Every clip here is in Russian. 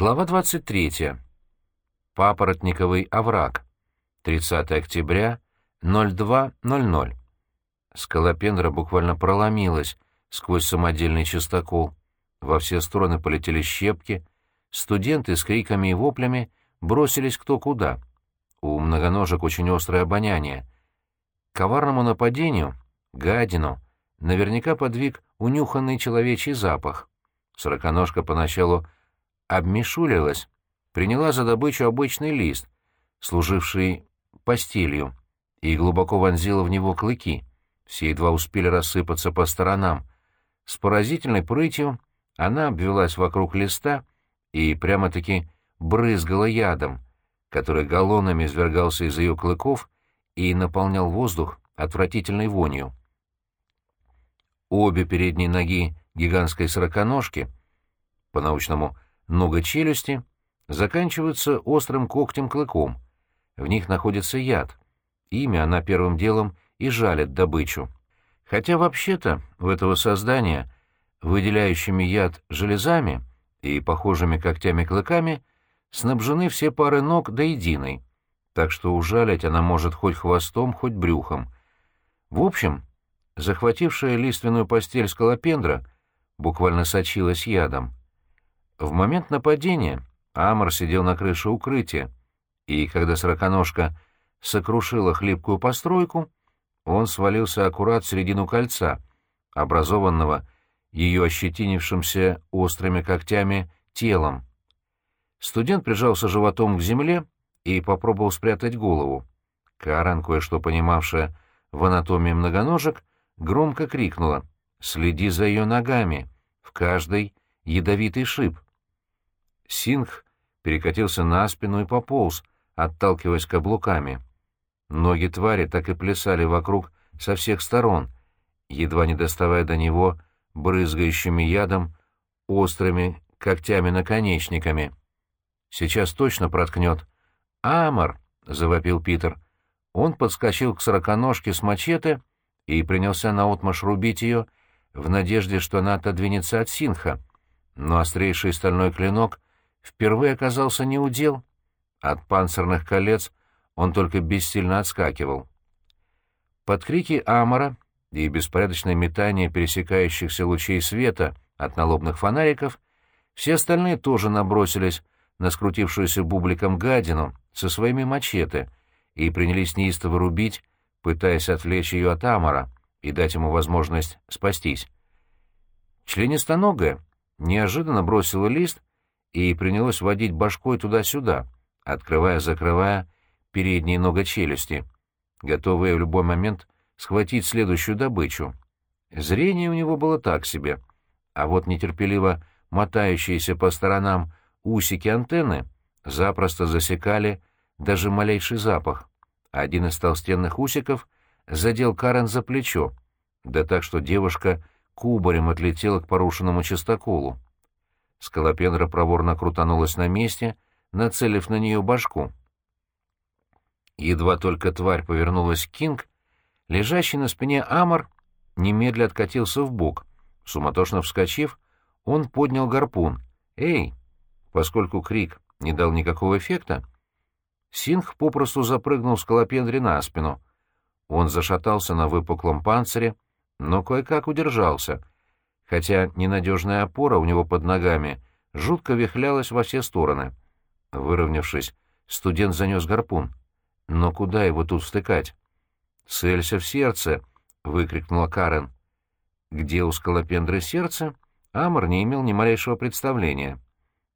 Глава 23. Папоротниковый овраг. 30 октября, 02.00. Скалопендра буквально проломилась сквозь самодельный частокол. Во все стороны полетели щепки. Студенты с криками и воплями бросились кто куда. У многоножек очень острое обоняние. коварному нападению, гадину, наверняка подвиг унюханный человечий запах. Сороконожка поначалу обмешулилась, приняла за добычу обычный лист, служивший постелью, и глубоко вонзила в него клыки. Все едва успели рассыпаться по сторонам. С поразительной прытью она обвелась вокруг листа и прямо-таки брызгала ядом, который галлонами извергался из ее клыков и наполнял воздух отвратительной вонью. Обе передние ноги гигантской сороконожки, по-научному Нога челюсти заканчиваются острым когтем-клыком. В них находится яд. Ими она первым делом и жалит добычу. Хотя вообще-то у этого создания, выделяющими яд железами и похожими когтями-клыками, снабжены все пары ног до единой, так что ужалить она может хоть хвостом, хоть брюхом. В общем, захватившая лиственную постель скалопендра буквально сочилась ядом. В момент нападения Амор сидел на крыше укрытия, и когда сороконожка сокрушила хлипкую постройку, он свалился аккурат в середину кольца, образованного ее ощетинившимся острыми когтями телом. Студент прижался животом к земле и попробовал спрятать голову. Карен, кое-что понимавшая в анатомии многоножек, громко крикнула «Следи за ее ногами! В каждой ядовитый шип!» Сингх перекатился на спину и пополз, отталкиваясь каблуками. Ноги твари так и плясали вокруг со всех сторон, едва не доставая до него брызгающими ядом острыми когтями-наконечниками. «Сейчас точно проткнет». «Амор!» — завопил Питер. Он подскочил к сороконожке с мачете и принялся наотмашь рубить ее в надежде, что она отодвинется от синха. Но острейший стальной клинок впервые оказался неудел. От панцирных колец он только бессильно отскакивал. Под крики Амора и беспорядочное метание пересекающихся лучей света от налобных фонариков все остальные тоже набросились на скрутившуюся бубликом гадину со своими мачете и принялись неистово рубить, пытаясь отвлечь ее от Амора и дать ему возможность спастись. Членистоногая неожиданно бросила лист и принялось водить башкой туда-сюда, открывая-закрывая передние нога челюсти, готовые в любой момент схватить следующую добычу. Зрение у него было так себе, а вот нетерпеливо мотающиеся по сторонам усики антенны запросто засекали даже малейший запах. Один из толстенных усиков задел Карен за плечо, да так, что девушка кубарем отлетела к порушенному частоколу. Скалопендра проворно крутанулась на месте, нацелив на нее башку. Едва только тварь повернулась к Кинг, лежащий на спине Амор немедля откатился в бок. Суматошно вскочив, он поднял гарпун. «Эй!» Поскольку крик не дал никакого эффекта, Синх попросту запрыгнул скалопендре на спину. Он зашатался на выпуклом панцире, но кое-как удержался — хотя ненадежная опора у него под ногами жутко вихлялась во все стороны. Выровнявшись, студент занес гарпун. Но куда его тут встыкать? «Целься в сердце!» — выкрикнула Карен. Где у скалопендры сердце, Амор не имел ни малейшего представления.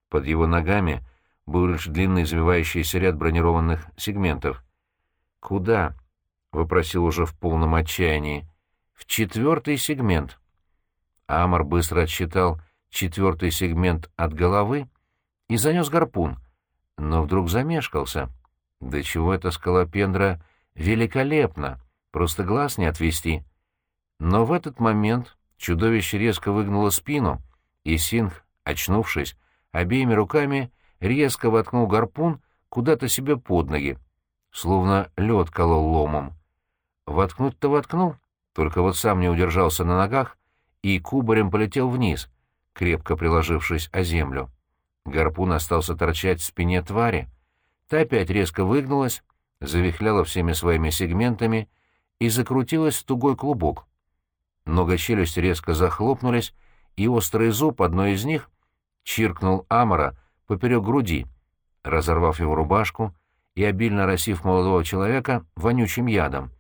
Под его ногами был лишь длинный извивающийся ряд бронированных сегментов. «Куда?» — вопросил уже в полном отчаянии. «В четвертый сегмент». Амор быстро отсчитал четвертый сегмент от головы и занес гарпун, но вдруг замешкался. Да чего эта скалопендра великолепна, просто глаз не отвести. Но в этот момент чудовище резко выгнуло спину, и Синг, очнувшись, обеими руками резко воткнул гарпун куда-то себе под ноги, словно лед колол ломом. Воткнуть-то воткнул, только вот сам не удержался на ногах и кубарем полетел вниз, крепко приложившись о землю. Гарпун остался торчать в спине твари. Та опять резко выгнулась, завихляла всеми своими сегментами и закрутилась в тугой клубок. Много челюсти резко захлопнулись, и острый зуб одной из них чиркнул Амора поперек груди, разорвав его рубашку и обильно росив молодого человека вонючим ядом.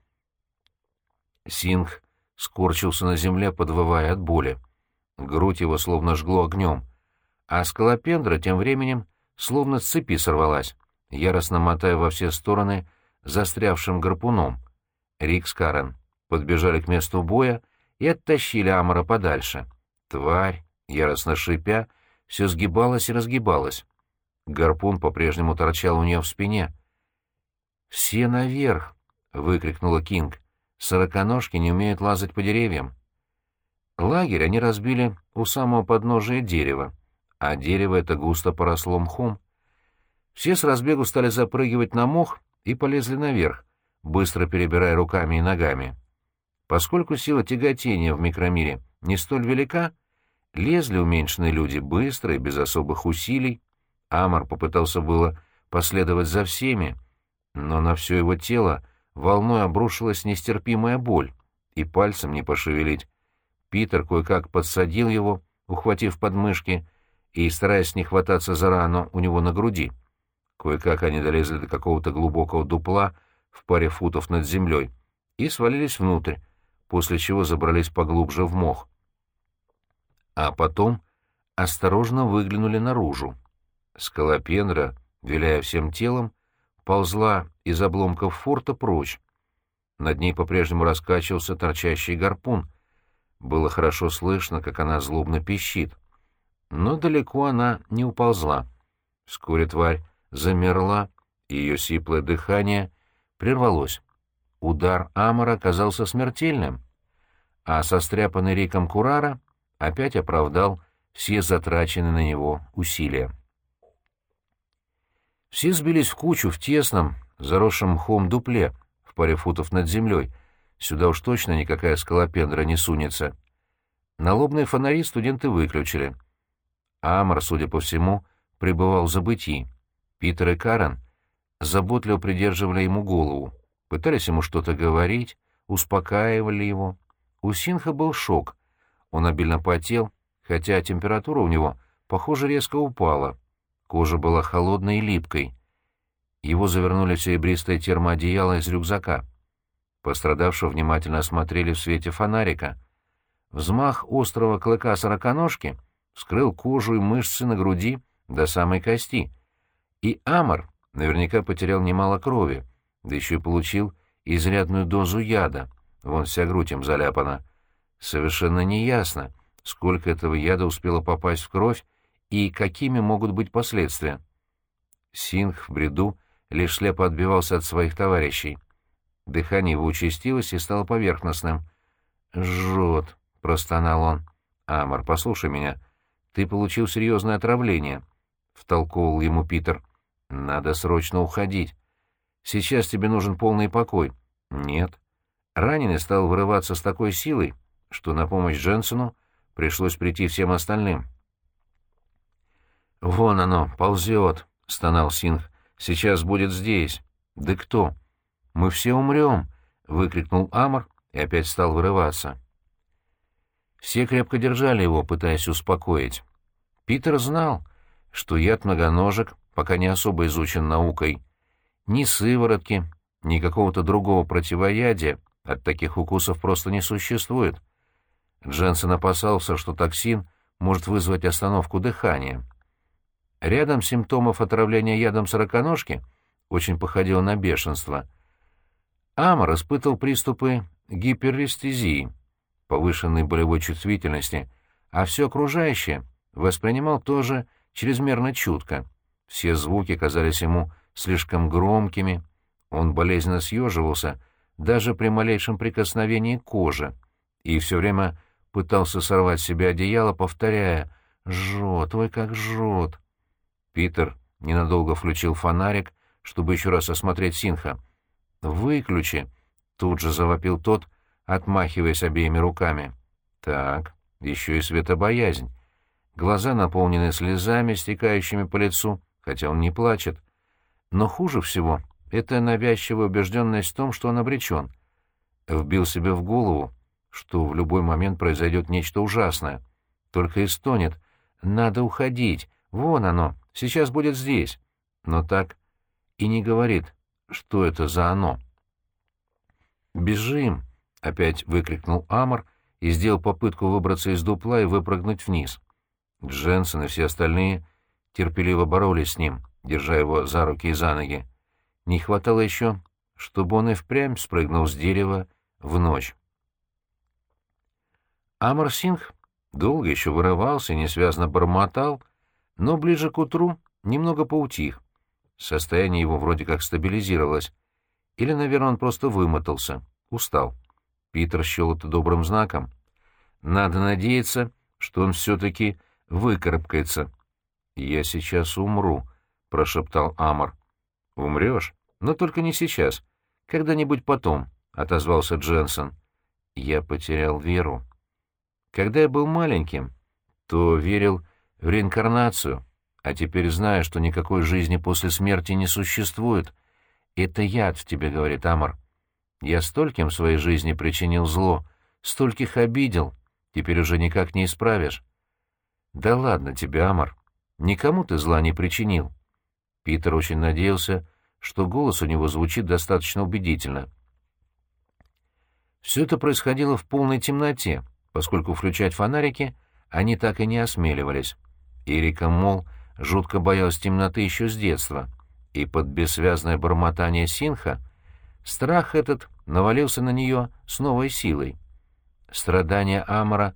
Сингх скорчился на земле, подвывая от боли. Грудь его словно жгло огнем, а скалопендра тем временем словно с цепи сорвалась, яростно мотая во все стороны застрявшим гарпуном. Рик с Карен подбежали к месту боя и оттащили Амора подальше. Тварь, яростно шипя, все сгибалась и разгибалась. Гарпун по-прежнему торчал у нее в спине. «Все наверх!» — выкрикнула Кинг. «Сороконожки не умеют лазать по деревьям». Лагерь они разбили у самого подножия дерева, а дерево это густо поросло мхом. Все с разбегу стали запрыгивать на мох и полезли наверх, быстро перебирая руками и ногами. Поскольку сила тяготения в микромире не столь велика, лезли уменьшенные люди быстро и без особых усилий. Амар попытался было последовать за всеми, но на все его тело волной обрушилась нестерпимая боль, и пальцем не пошевелить. Питер кое-как подсадил его, ухватив подмышки и стараясь не хвататься за рану у него на груди. Кое-как они долезли до какого-то глубокого дупла в паре футов над землей и свалились внутрь, после чего забрались поглубже в мох. А потом осторожно выглянули наружу. Скалопендра, виляя всем телом, ползла из обломков форта прочь. Над ней по-прежнему раскачивался торчащий гарпун — было хорошо слышно, как она злобно пищит. Но далеко она не уползла. Вскоре тварь замерла, и ее сиплое дыхание прервалось. Удар Амора оказался смертельным, а состряпанный Риком Курара опять оправдал все затраченные на него усилия. Все сбились в кучу в тесном, заросшем мхом дупле, в паре футов над землей, Сюда уж точно никакая скалопендра не сунется. Налобные фонари студенты выключили. Амор, судя по всему, пребывал в забытии. Питер и Карен заботливо придерживали ему голову, пытались ему что-то говорить, успокаивали его. У Синха был шок. Он обильно потел, хотя температура у него, похоже, резко упала. Кожа была холодной и липкой. Его завернули в серебристое термоодеяло из рюкзака. Пострадавшего внимательно осмотрели в свете фонарика. Взмах острого клыка сороконожки вскрыл кожу и мышцы на груди до самой кости. И Амор наверняка потерял немало крови, да еще и получил изрядную дозу яда. Вон вся грудь им заляпана. Совершенно неясно, сколько этого яда успело попасть в кровь и какими могут быть последствия. Синх в бреду лишь слепо отбивался от своих товарищей. Дыхание его участилось и стало поверхностным. «Жжет», — простонал он. «Амор, послушай меня. Ты получил серьезное отравление», — втолковывал ему Питер. «Надо срочно уходить. Сейчас тебе нужен полный покой». «Нет». Раненый стал вырываться с такой силой, что на помощь Дженсену пришлось прийти всем остальным. «Вон оно, ползет», — стонал Синг. «Сейчас будет здесь». «Да кто?» «Мы все умрем!» — выкрикнул Амор и опять стал вырываться. Все крепко держали его, пытаясь успокоить. Питер знал, что яд многоножек пока не особо изучен наукой. Ни сыворотки, ни какого-то другого противоядия от таких укусов просто не существует. Дженсен опасался, что токсин может вызвать остановку дыхания. Рядом симптомов отравления ядом сороконожки очень походило на бешенство — Амор испытывал приступы гиперестезии, повышенной болевой чувствительности, а все окружающее воспринимал тоже чрезмерно чутко. Все звуки казались ему слишком громкими, он болезненно съеживался даже при малейшем прикосновении к коже и все время пытался сорвать с себя одеяло, повторяя «Жжет, ой, как жжет!». Питер ненадолго включил фонарик, чтобы еще раз осмотреть Синха — «Выключи!» — тут же завопил тот, отмахиваясь обеими руками. «Так, еще и светобоязнь. глаза наполнены слезами, стекающими по лицу, хотя он не плачет. Но хуже всего — это навязчивая убежденность в том, что он обречен. Вбил себе в голову, что в любой момент произойдет нечто ужасное. Только и стонет. «Надо уходить. Вон оно. Сейчас будет здесь». Но так и не говорит, что это за оно. «Бежим!» — опять выкрикнул Амор и сделал попытку выбраться из дупла и выпрыгнуть вниз. Дженсен и все остальные терпеливо боролись с ним, держа его за руки и за ноги. Не хватало еще, чтобы он и впрямь спрыгнул с дерева в ночь. Амар Сингх долго еще вырывался, несвязно бормотал, но ближе к утру немного поутих. Состояние его вроде как стабилизировалось. Или, наверное, он просто вымотался, устал. Питер счел это добрым знаком. Надо надеяться, что он все-таки выкарабкается. «Я сейчас умру», — прошептал Амар. «Умрешь? Но только не сейчас. Когда-нибудь потом», — отозвался Дженсен. «Я потерял веру». Когда я был маленьким, то верил в реинкарнацию, а теперь знаю, что никакой жизни после смерти не существует. Это яд в тебе, — говорит Амар. Я стольким в своей жизни причинил зло, стольких обидел, теперь уже никак не исправишь. Да ладно тебе, Амар, никому ты зла не причинил. Питер очень надеялся, что голос у него звучит достаточно убедительно. Все это происходило в полной темноте, поскольку включать фонарики они так и не осмеливались. Эрика Мол жутко боялась темноты еще с детства, и под бессвязное бормотание Синха страх этот навалился на нее с новой силой. Страдания Амара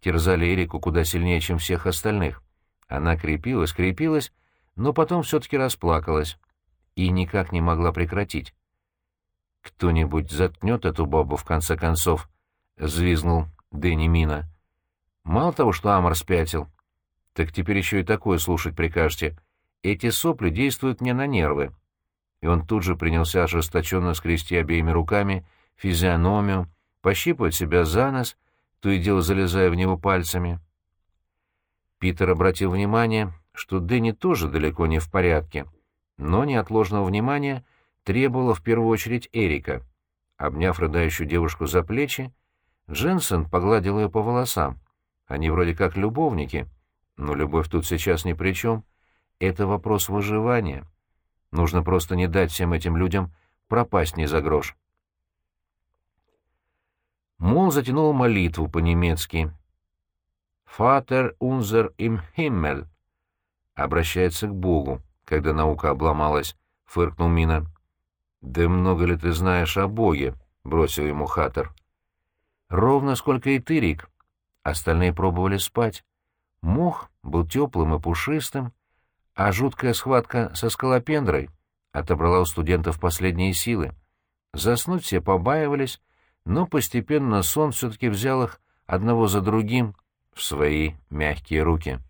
терзали Эрику куда сильнее, чем всех остальных. Она крепилась, крепилась, но потом все-таки расплакалась и никак не могла прекратить. «Кто-нибудь заткнет эту бабу, в конце концов», — взвизгнул Дэнни Мина. «Мало того, что Амар спятил, так теперь еще и такое слушать прикажете. Эти сопли действуют мне на нервы». И он тут же принялся ожесточенно скрести обеими руками физиономию, пощипывать себя за нос, то и дело залезая в него пальцами. Питер обратил внимание, что Дэнни тоже далеко не в порядке, но неотложного внимания требовала в первую очередь Эрика. Обняв рыдающую девушку за плечи, Дженсен погладил ее по волосам. Они вроде как любовники, но любовь тут сейчас ни при чем. Это вопрос выживания. Нужно просто не дать всем этим людям пропасть ни за грош. Мол затянул молитву по-немецки. «Фатер унзер им Himmel» обращается к Богу, когда наука обломалась, — фыркнул Мина. «Да много ли ты знаешь о Боге?» — бросил ему Хаттер. Ровно сколько и ты, Рик. Остальные пробовали спать. Мох был теплым и пушистым, а жуткая схватка со скалопендрой отобрала у студентов последние силы. Заснуть все побаивались, но постепенно сон все-таки взял их одного за другим в свои мягкие руки.